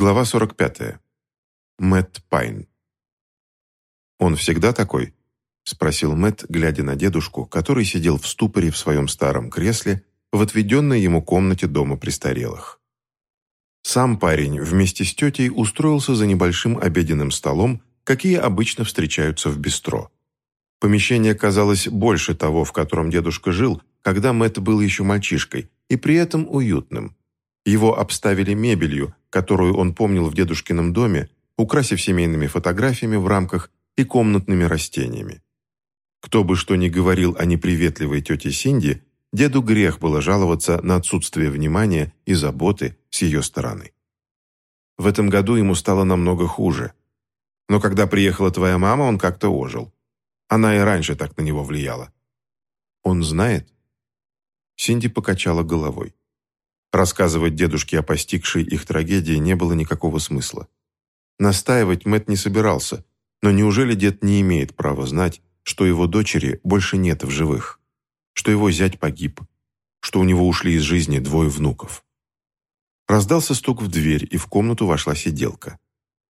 Глава 45. Мэтт Пайн. «Он всегда такой?» – спросил Мэтт, глядя на дедушку, который сидел в ступоре в своем старом кресле в отведенной ему комнате дома престарелых. Сам парень вместе с тетей устроился за небольшим обеденным столом, какие обычно встречаются в бистро. Помещение казалось больше того, в котором дедушка жил, когда Мэтт был еще мальчишкой, и при этом уютным. Его обставили мебелью, которую он помнил в дедушкином доме, украсив семейными фотографиями в рамках и комнатными растениями. Кто бы что ни говорил о неприветливой тете Синди, деду грех было жаловаться на отсутствие внимания и заботы с ее стороны. В этом году ему стало намного хуже. Но когда приехала твоя мама, он как-то ожил. Она и раньше так на него влияла. Он знает? Синди покачала головой. Рассказывать дедушке о постигшей их трагедии не было никакого смысла. Настаивать Мэт не собирался, но неужели дед не имеет права знать, что его дочери больше нет в живых, что его зять погиб, что у него ушли из жизни двое внуков? Раздался стук в дверь, и в комнату вошла сиделка.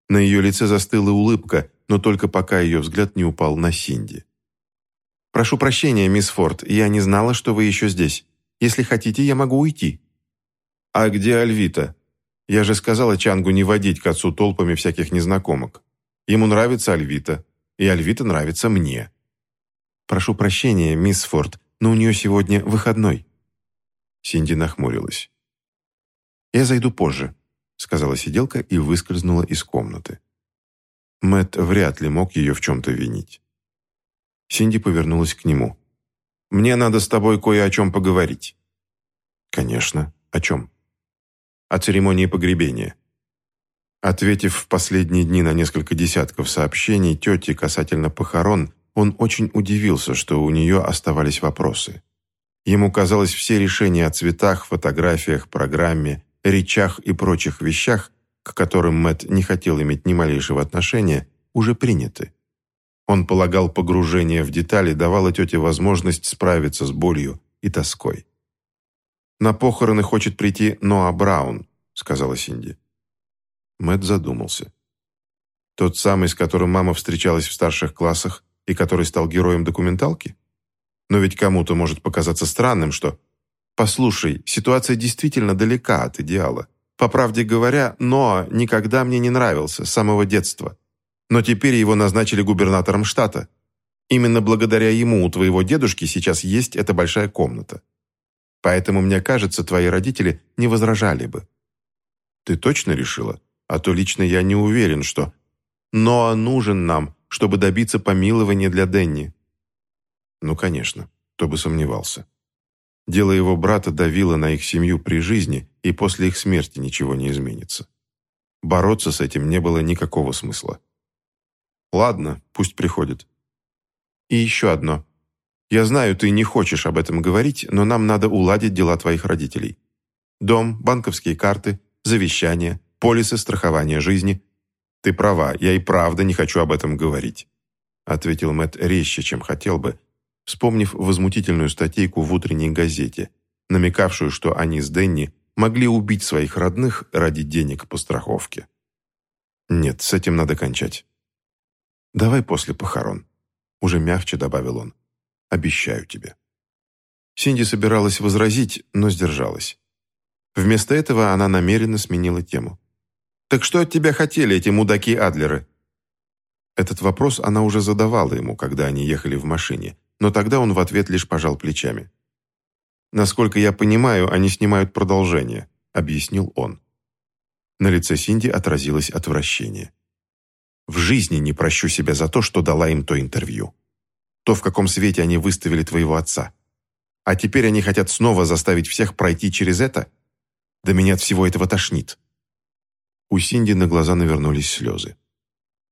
На ее лице застыла улыбка, но только пока ее взгляд не упал на Синди. «Прошу прощения, мисс Форд, я не знала, что вы еще здесь. Если хотите, я могу уйти». «А где Альвита? Я же сказала Чангу не водить к отцу толпами всяких незнакомок. Ему нравится Альвита, и Альвита нравится мне». «Прошу прощения, мисс Форд, но у нее сегодня выходной». Синди нахмурилась. «Я зайду позже», — сказала сиделка и выскользнула из комнаты. Мэт вряд ли мог ее в чем-то винить. Синди повернулась к нему. «Мне надо с тобой кое о чем поговорить». «Конечно. О чем?» О церемонии погребения. Ответив в последние дни на несколько десятков сообщений тете касательно похорон, он очень удивился, что у нее оставались вопросы. Ему казалось, все решения о цветах, фотографиях, программе, речах и прочих вещах, к которым Мэт не хотел иметь ни малейшего отношения, уже приняты. Он полагал, погружение в детали давало тете возможность справиться с болью и тоской. «На похороны хочет прийти Ноа Браун», — сказала Синди. Мэт задумался. «Тот самый, с которым мама встречалась в старших классах и который стал героем документалки? Но ведь кому-то может показаться странным, что... Послушай, ситуация действительно далека от идеала. По правде говоря, Ноа никогда мне не нравился с самого детства. Но теперь его назначили губернатором штата. Именно благодаря ему у твоего дедушки сейчас есть эта большая комната. Поэтому, мне кажется, твои родители не возражали бы». «Ты точно решила? А то лично я не уверен, что...» «Но нужен нам, чтобы добиться помилования для Денни». «Ну, конечно, кто бы сомневался». Дело его брата давило на их семью при жизни, и после их смерти ничего не изменится. Бороться с этим не было никакого смысла. «Ладно, пусть приходит». «И еще одно», я знаю, ты не хочешь об этом говорить, но нам надо уладить дела твоих родителей. Дом, банковские карты, завещание, полисы страхования жизни. Ты права, я и правда не хочу об этом говорить», ответил Мэтт резче, чем хотел бы, вспомнив возмутительную статейку в утренней газете, намекавшую, что они с Денни могли убить своих родных ради денег по страховке. «Нет, с этим надо кончать». «Давай после похорон», — уже мягче добавил он. Обещаю тебе». Синди собиралась возразить, но сдержалась. Вместо этого она намеренно сменила тему. «Так что от тебя хотели эти мудаки-адлеры?» Этот вопрос она уже задавала ему, когда они ехали в машине, но тогда он в ответ лишь пожал плечами. «Насколько я понимаю, они снимают продолжение», — объяснил он. На лице Синди отразилось отвращение. «В жизни не прощу себя за то, что дала им то интервью» то, в каком свете они выставили твоего отца. А теперь они хотят снова заставить всех пройти через это? Да меня от всего этого тошнит». У Синди на глаза навернулись слезы.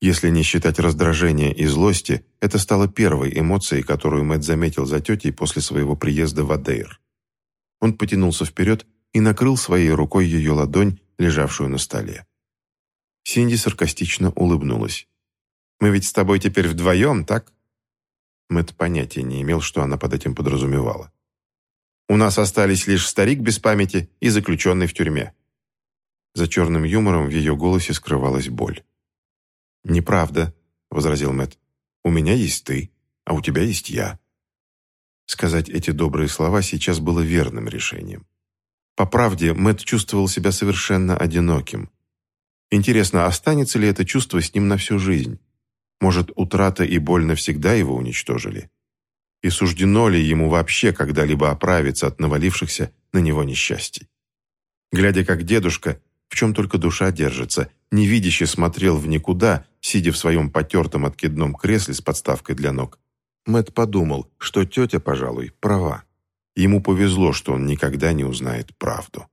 Если не считать раздражения и злости, это стало первой эмоцией, которую Мэтт заметил за тетей после своего приезда в Адейр. Он потянулся вперед и накрыл своей рукой ее ладонь, лежавшую на столе. Синди саркастично улыбнулась. «Мы ведь с тобой теперь вдвоем, так?» Мэт понятия не имел, что она под этим подразумевала. «У нас остались лишь старик без памяти и заключенный в тюрьме». За черным юмором в ее голосе скрывалась боль. «Неправда», — возразил Мэтт. «У меня есть ты, а у тебя есть я». Сказать эти добрые слова сейчас было верным решением. По правде, Мэтт чувствовал себя совершенно одиноким. Интересно, останется ли это чувство с ним на всю жизнь? Может, утрата и боль навсегда его уничтожили? И суждено ли ему вообще когда-либо оправиться от навалившихся на него несчастий? Глядя, как дедушка, в чем только душа держится, невидяще смотрел в никуда, сидя в своем потертом откидном кресле с подставкой для ног, Мэт подумал, что тетя, пожалуй, права. Ему повезло, что он никогда не узнает правду.